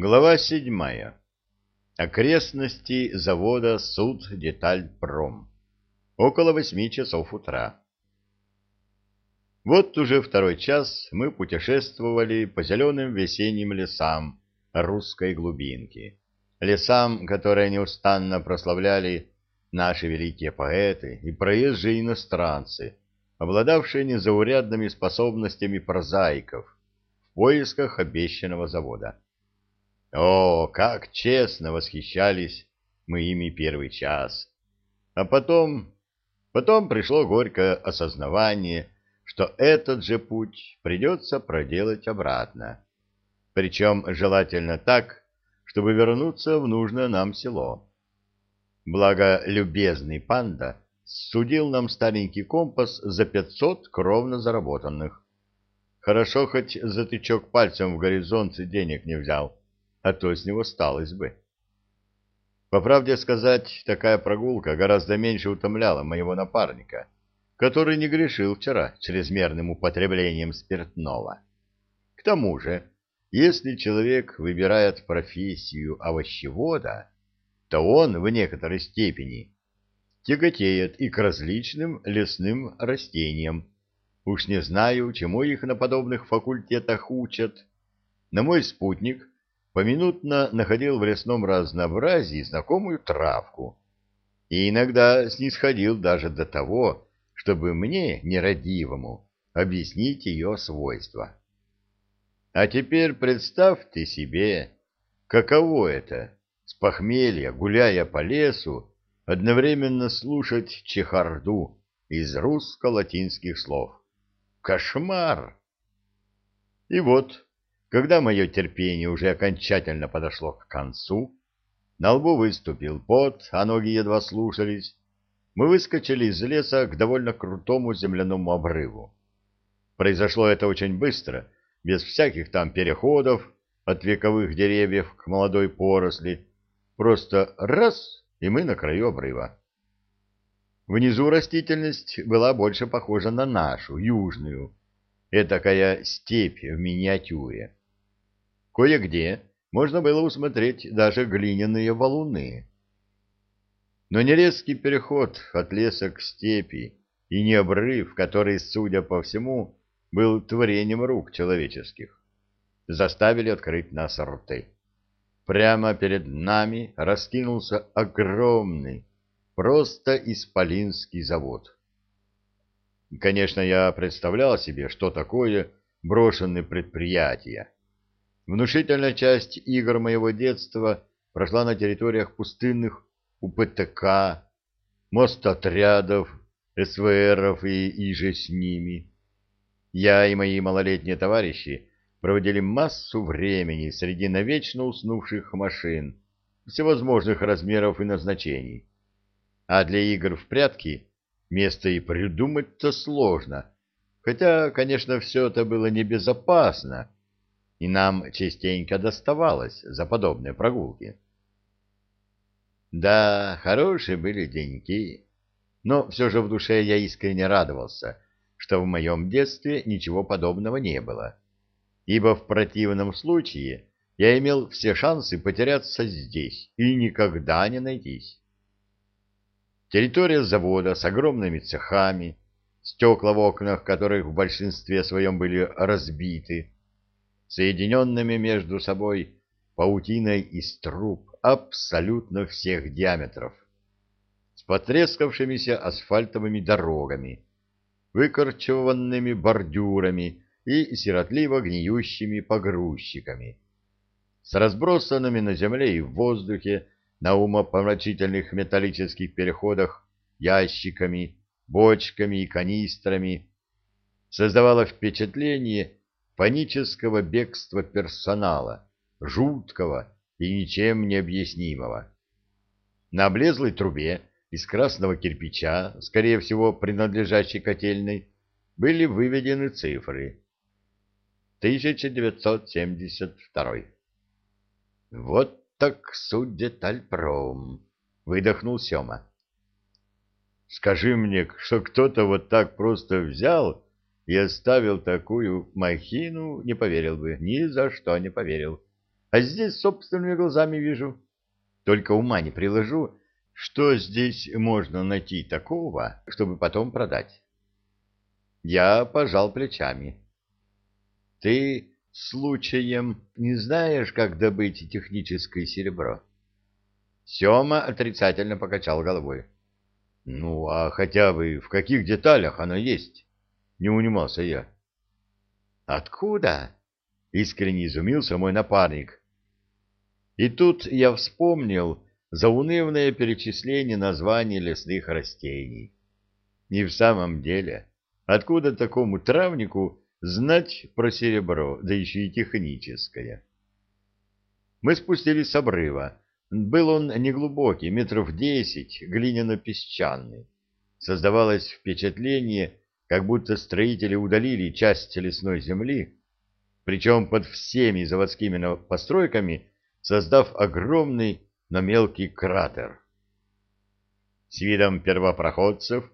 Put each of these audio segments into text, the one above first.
Глава седьмая. Окрестности завода «Суд Детальпром». Около восьми часов утра. Вот уже второй час мы путешествовали по зеленым весенним лесам русской глубинки. Лесам, которые неустанно прославляли наши великие поэты и проезжие иностранцы, обладавшие незаурядными способностями прозаиков в поисках обещанного завода. О, как честно восхищались мы ими первый час. А потом, потом пришло горькое осознавание, что этот же путь придется проделать обратно. Причем желательно так, чтобы вернуться в нужное нам село. Благо, любезный панда судил нам старенький компас за пятьсот кровно заработанных. Хорошо хоть затычок пальцем в горизонт денег не взял а то с него сталось бы. По правде сказать, такая прогулка гораздо меньше утомляла моего напарника, который не грешил вчера чрезмерным употреблением спиртного. К тому же, если человек выбирает профессию овощевода, то он в некоторой степени тяготеет и к различным лесным растениям. Уж не знаю, чему их на подобных факультетах учат, но мой спутник поминутно находил в лесном разнообразии знакомую травку и иногда снисходил даже до того, чтобы мне, нерадивому, объяснить ее свойства. А теперь представьте себе, каково это, с похмелья, гуляя по лесу, одновременно слушать чехарду из русско-латинских слов. Кошмар! И вот когда мое терпение уже окончательно подошло к концу, на лбу выступил пот, а ноги едва слушались, мы выскочили из леса к довольно крутому земляному обрыву. Произошло это очень быстро, без всяких там переходов от вековых деревьев к молодой поросли. Просто раз, и мы на краю обрыва. Внизу растительность была больше похожа на нашу, южную, этакая степь в миниатюре. Кое-где можно было усмотреть даже глиняные валуны. Но не резкий переход от леса к степи и не обрыв, который, судя по всему, был творением рук человеческих, заставили открыть нас рты. Прямо перед нами раскинулся огромный, просто исполинский завод. Конечно, я представлял себе, что такое брошенные предприятия Внушительная часть игр моего детства прошла на территориях пустынных УПТК, мостотрядов, СВРов и иже с ними. Я и мои малолетние товарищи проводили массу времени среди навечно уснувших машин всевозможных размеров и назначений. А для игр в прятки место и придумать-то сложно, хотя, конечно, все это было небезопасно, и нам частенько доставалось за подобные прогулки. Да, хорошие были деньки, но все же в душе я искренне радовался, что в моем детстве ничего подобного не было, ибо в противном случае я имел все шансы потеряться здесь и никогда не найтись. Территория завода с огромными цехами, стекла в окнах которых в большинстве своем были разбиты, соединенными между собой паутиной из труб абсолютно всех диаметров, с потрескавшимися асфальтовыми дорогами, выкорчеванными бордюрами и сиротливо гниющими погрузчиками, с разбросанными на земле и в воздухе на умопомрачительных металлических переходах ящиками, бочками и канистрами, создавало впечатление панического бегства персонала, жуткого и ничем не объяснимого. На облезлой трубе из красного кирпича, скорее всего, принадлежащей котельной, были выведены цифры. 1972. Вот так судит Альпром, выдохнул Сёма. Скажи мне, что кто-то вот так просто взял и оставил такую махину, не поверил бы, ни за что не поверил. А здесь собственными глазами вижу. Только ума не приложу, что здесь можно найти такого, чтобы потом продать. Я пожал плечами. Ты случаем не знаешь, как добыть техническое серебро? Сема отрицательно покачал головой. Ну, а хотя бы в каких деталях оно есть? Не унимался я. Откуда? Искренне изумился мой напарник. И тут я вспомнил заунывное перечисление названий лесных растений. И в самом деле, откуда такому травнику знать про серебро, да еще и техническое? Мы спустились с обрыва, был он неглубокий, метров десять, глиняно-песчаный. Создавалось впечатление, как будто строители удалили часть лесной земли, причем под всеми заводскими постройками, создав огромный, но мелкий кратер. С видом первопроходцев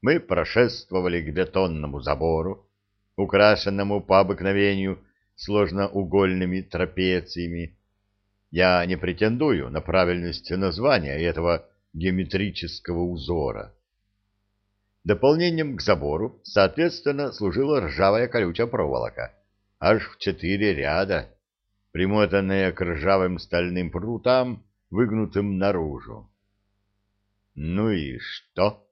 мы прошествовали к бетонному забору, украшенному по обыкновению сложноугольными трапециями, я не претендую на правильность названия этого геометрического узора. Дополнением к забору, соответственно, служила ржавая колючая проволока, аж в четыре ряда, примотанная к ржавым стальным прутам, выгнутым наружу. Ну и что?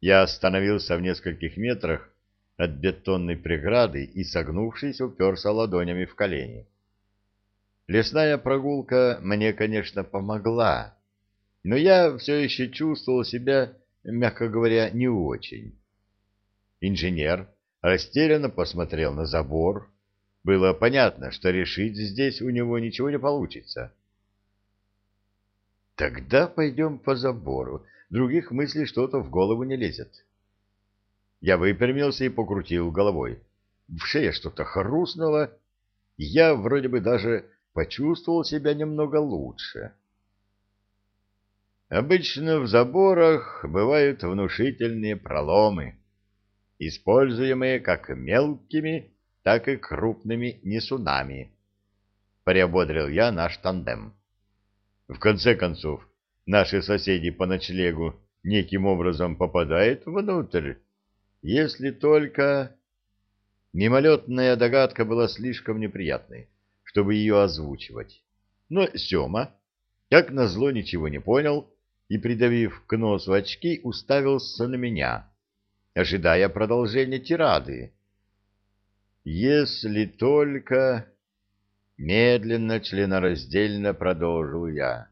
Я остановился в нескольких метрах от бетонной преграды и, согнувшись, уперся ладонями в колени. Лесная прогулка мне, конечно, помогла, но я все еще чувствовал себя, мягко говоря, не очень. Инженер растерянно посмотрел на забор. Было понятно, что решить здесь у него ничего не получится. Тогда пойдем по забору. Других мыслей что-то в голову не лезет. Я выпрямился и покрутил головой. В шее что-то хрустнуло, я вроде бы даже почувствовал себя немного лучше. Обычно в заборах бывают внушительные проломы, используемые как мелкими, так и крупными несунами. Приободрил я наш тандем. В конце концов, наши соседи по ночлегу неким образом попадают внутрь, если только... Мимолетная догадка была слишком неприятной чтобы ее озвучивать. Но Сема, как назло, ничего не понял и, придавив к носу очки, уставился на меня, ожидая продолжения тирады. «Если только...» Медленно, членораздельно продолжил я.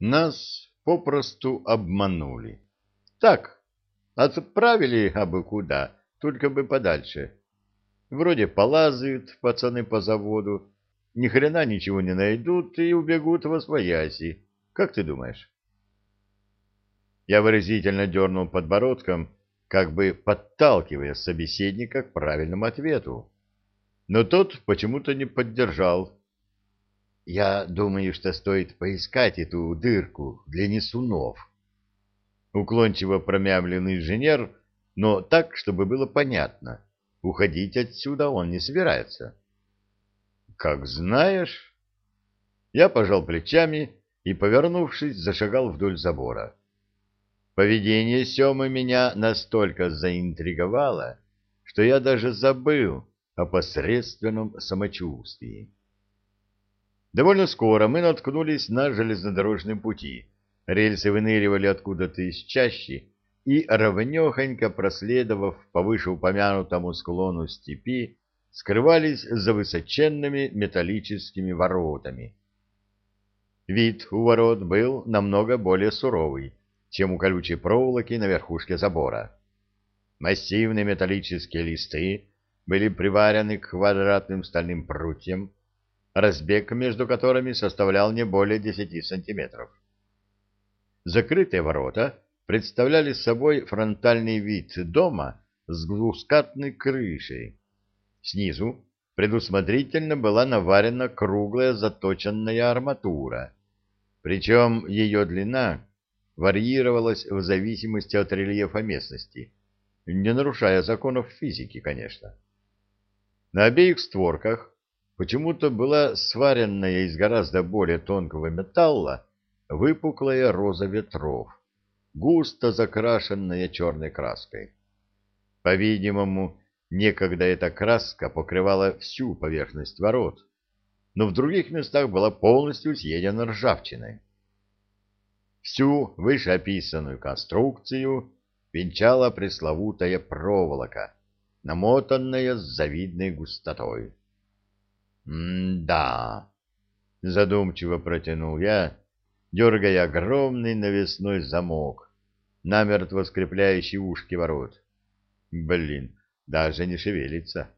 «Нас попросту обманули. Так, отправили абы куда, только бы подальше. Вроде полазают пацаны по заводу, ни хрена ничего не найдут и убегут во свояси. Как ты думаешь? Я выразительно дернул подбородком, как бы подталкивая собеседника к правильному ответу. Но тот почему-то не поддержал. Я думаю, что стоит поискать эту дырку для несунов. Уклончиво промямлил инженер, но так, чтобы было понятно. Уходить отсюда он не собирается. Как знаешь. Я пожал плечами и, повернувшись, зашагал вдоль забора. Поведение Семы меня настолько заинтриговало, что я даже забыл о посредственном самочувствии. Довольно скоро мы наткнулись на железнодорожном пути. Рельсы выныривали откуда-то из чащи, и, ровнехонько проследовав по вышеупомянутому склону степи, скрывались за высоченными металлическими воротами. Вид у ворот был намного более суровый, чем у колючей проволоки на верхушке забора. Массивные металлические листы были приварены к квадратным стальным прутьям, разбег между которыми составлял не более 10 сантиметров. Закрытые ворота представляли собой фронтальный вид дома с двускатной крышей, Снизу предусмотрительно была наварена круглая заточенная арматура, причем ее длина варьировалась в зависимости от рельефа местности, не нарушая законов физики, конечно. На обеих створках почему-то была сваренная из гораздо более тонкого металла выпуклая роза ветров, густо закрашенная черной краской. По-видимому, некогда эта краска покрывала всю поверхность ворот, но в других местах была полностью съедена ржавчиной. Всю вышеописанную конструкцию венчала пресловутая проволока, намотанная с завидной густотой. «М-да», — задумчиво протянул я, дергая огромный навесной замок, намертво скрепляющий ушки ворот. «Блин, даже не шевелится».